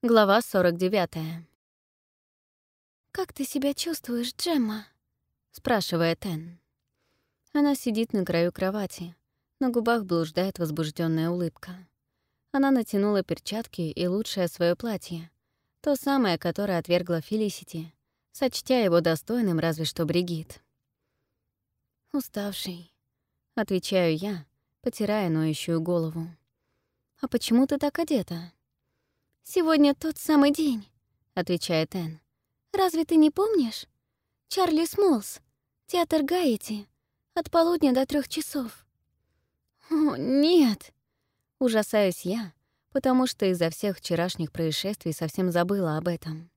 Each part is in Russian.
Глава 49. «Как ты себя чувствуешь, Джемма?» — спрашивает Энн. Она сидит на краю кровати. На губах блуждает возбужденная улыбка. Она натянула перчатки и лучшее свое платье. То самое, которое отвергла Фелисити, сочтя его достойным разве что Бригит. «Уставший», — отвечаю я, потирая ноющую голову. «А почему ты так одета?» «Сегодня тот самый день», — отвечает Энн. «Разве ты не помнишь? Чарли Смолс, театр Гайети, от полудня до трех часов». «О, нет!» — ужасаюсь я, потому что из-за всех вчерашних происшествий совсем забыла об этом.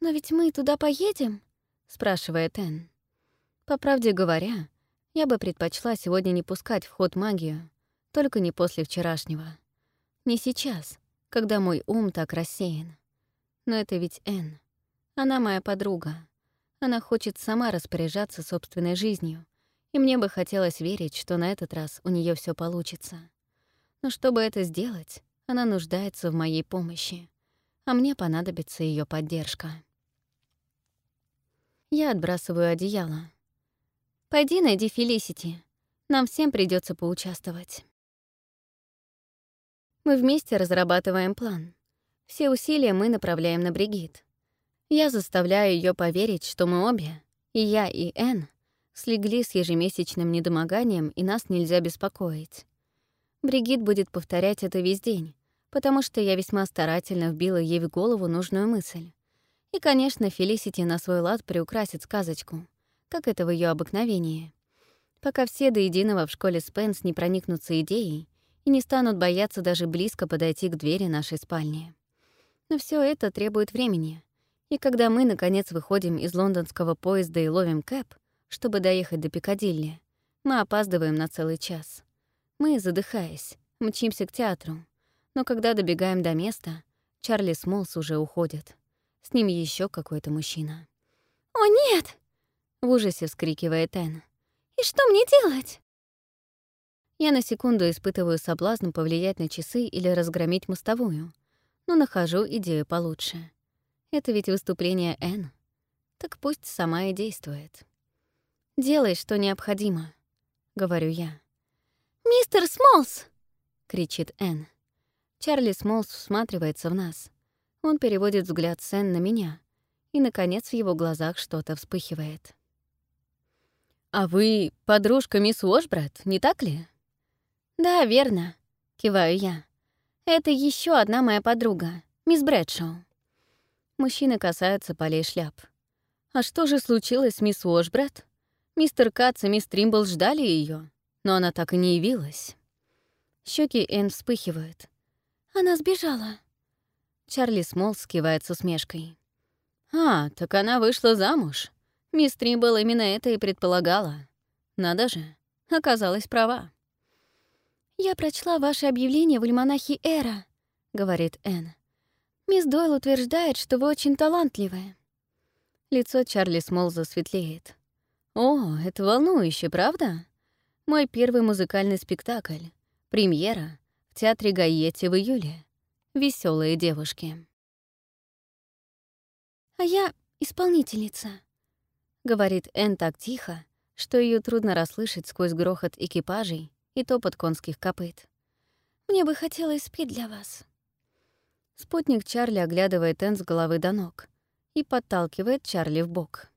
«Но ведь мы туда поедем?» — спрашивает Энн. По правде говоря, я бы предпочла сегодня не пускать в ход магию, только не после вчерашнего. Не сейчас, когда мой ум так рассеян. Но это ведь Энн. Она моя подруга. Она хочет сама распоряжаться собственной жизнью, и мне бы хотелось верить, что на этот раз у нее все получится. Но чтобы это сделать, она нуждается в моей помощи, а мне понадобится ее поддержка. Я отбрасываю одеяло. «Пойди найди Фелисити. Нам всем придется поучаствовать». Мы вместе разрабатываем план. Все усилия мы направляем на Бригит. Я заставляю ее поверить, что мы обе, и я, и Энн, слегли с ежемесячным недомоганием, и нас нельзя беспокоить. Бригит будет повторять это весь день, потому что я весьма старательно вбила ей в голову нужную мысль. И, конечно, Фелисити на свой лад приукрасит сказочку, как это в ее обыкновении. Пока все до единого в школе Спенс не проникнутся идеей, и не станут бояться даже близко подойти к двери нашей спальни. Но все это требует времени. И когда мы, наконец, выходим из лондонского поезда и ловим кэп, чтобы доехать до Пикадилли, мы опаздываем на целый час. Мы, задыхаясь, мчимся к театру. Но когда добегаем до места, Чарли Смолс уже уходит. С ним еще какой-то мужчина. «О, нет!» — в ужасе вскрикивает Энн. «И что мне делать?» Я на секунду испытываю соблазн повлиять на часы или разгромить мостовую, но нахожу идею получше. Это ведь выступление Н. Так пусть сама и действует. «Делай, что необходимо», — говорю я. «Мистер Смолс!» — кричит Н. Чарли Смолс всматривается в нас. Он переводит взгляд Сен на меня, и, наконец, в его глазах что-то вспыхивает. «А вы подружка мисс Уошбрат, не так ли?» «Да, верно», — киваю я. «Это еще одна моя подруга, мисс Брэдшоу». Мужчины касаются полей шляп. «А что же случилось с мисс Уошбрат? Мистер Кац и мисс Тримбл ждали ее, но она так и не явилась». Щеки Энн вспыхивают. «Она сбежала». Чарли Смол скивает с усмешкой. «А, так она вышла замуж. Мисс Тримбл именно это и предполагала. Надо же, оказалась права». «Я прочла ваше объявление в альманахе «Эра», — говорит Энн. «Мисс Дойл утверждает, что вы очень талантливая». Лицо Чарли Смол засветлеет. «О, это волнующе, правда? Мой первый музыкальный спектакль. Премьера в театре Гайетти в июле. Веселые девушки». «А я исполнительница», — говорит Энн так тихо, что ее трудно расслышать сквозь грохот экипажей и топот конских копыт. «Мне бы хотелось спеть для вас». Спутник Чарли оглядывает Энн с головы до ног и подталкивает Чарли в бок.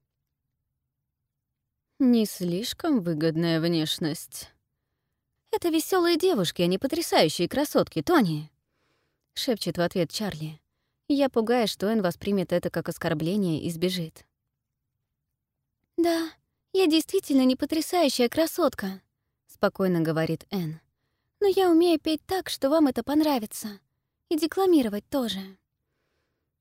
«Не слишком выгодная внешность». «Это веселые девушки, а не потрясающие красотки, Тони!» — шепчет в ответ Чарли. Я пугаюсь, что Энн воспримет это как оскорбление и сбежит. «Да, я действительно не потрясающая красотка», спокойно говорит Энн. «Но я умею петь так, что вам это понравится. И декламировать тоже».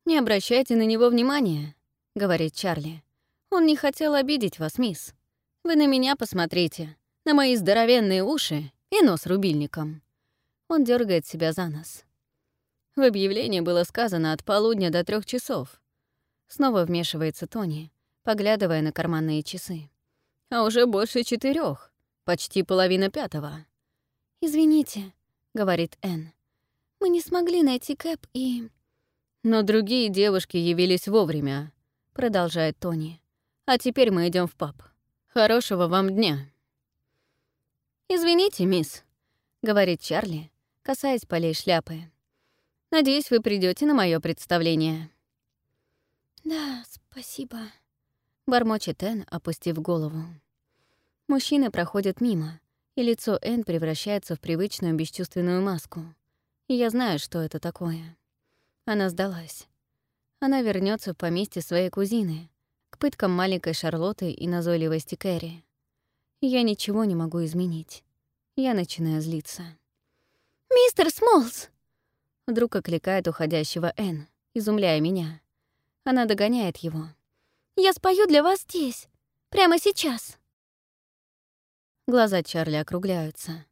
«Не обращайте на него внимания», — говорит Чарли. «Он не хотел обидеть вас, мисс. Вы на меня посмотрите, на мои здоровенные уши и нос рубильником». Он дергает себя за нос. В объявлении было сказано от полудня до трех часов. Снова вмешивается Тони, поглядывая на карманные часы. А уже больше четырех. Почти половина пятого. «Извините», — говорит Энн. «Мы не смогли найти Кэп и...» Но другие девушки явились вовремя, продолжает Тони. А теперь мы идем в паб. Хорошего вам дня. Извините, мисс, говорит Чарли, касаясь полей шляпы. Надеюсь, вы придете на мое представление. Да, спасибо, бормочет Энн, опустив голову. Мужчины проходят мимо, и лицо Энн превращается в привычную бесчувственную маску. Я знаю, что это такое. Она сдалась. Она вернется в поместье своей кузины, к пыткам маленькой Шарлотты и назойливости Кэрри. Я ничего не могу изменить. Я начинаю злиться. «Мистер Смолс!» Вдруг окликает уходящего Энн, изумляя меня. Она догоняет его. «Я спою для вас здесь, прямо сейчас!» Глаза Чарли округляются.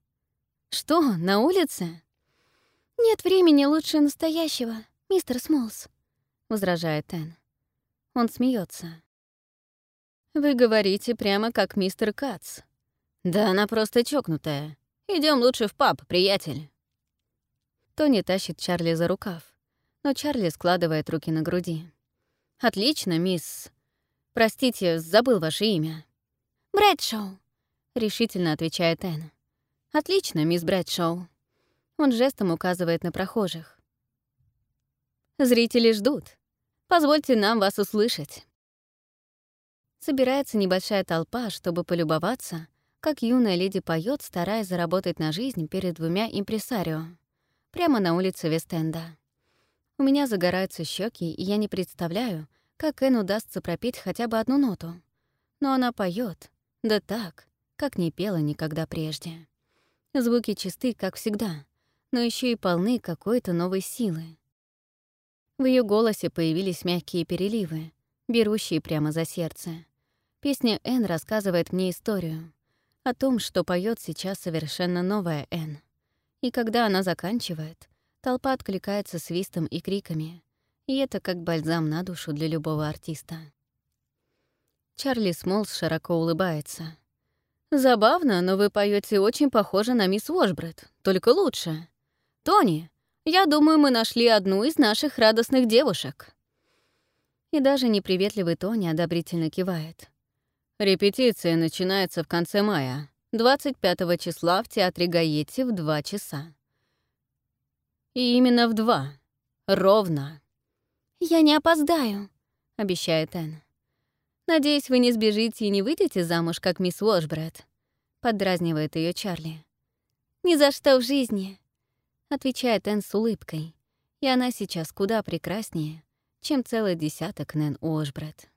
«Что, на улице?» «Нет времени лучше настоящего, мистер Смолс», — возражает Энн. Он смеется. «Вы говорите прямо как мистер Кац. Да она просто чокнутая. Идем лучше в паб, приятель». Тони тащит Чарли за рукав, но Чарли складывает руки на груди. «Отлично, мисс. Простите, забыл ваше имя». «Брэдшоу», решительно отвечает Энн. «Отлично, мисс Брэдшоу». Он жестом указывает на прохожих. «Зрители ждут. Позвольте нам вас услышать». Собирается небольшая толпа, чтобы полюбоваться, как юная леди поет, стараясь заработать на жизнь перед двумя импресарио, прямо на улице Вестенда. У меня загораются щеки, и я не представляю, как Эн удастся пропеть хотя бы одну ноту. Но она поет, да так, как не пела никогда прежде. Звуки чисты, как всегда, но еще и полны какой-то новой силы. В ее голосе появились мягкие переливы, берущие прямо за сердце. Песня Н рассказывает мне историю о том, что поет сейчас совершенно новая Н. И когда она заканчивает, толпа откликается свистом и криками, и это как бальзам на душу для любого артиста. Чарли Смолс широко улыбается. Забавно, но вы поете очень похоже на мисс Уошбред, только лучше. Тони, я думаю, мы нашли одну из наших радостных девушек. И даже неприветливый Тони одобрительно кивает. Репетиция начинается в конце мая, 25 числа в Театре Гаетти в 2 часа. И именно в 2. Ровно. «Я не опоздаю», — обещает Энн. «Надеюсь, вы не сбежите и не выйдете замуж, как мисс Уошбред», — поддразнивает ее Чарли. «Ни за что в жизни», — отвечает Энн с улыбкой. И она сейчас куда прекраснее, чем целый десяток Нэн Уошбред.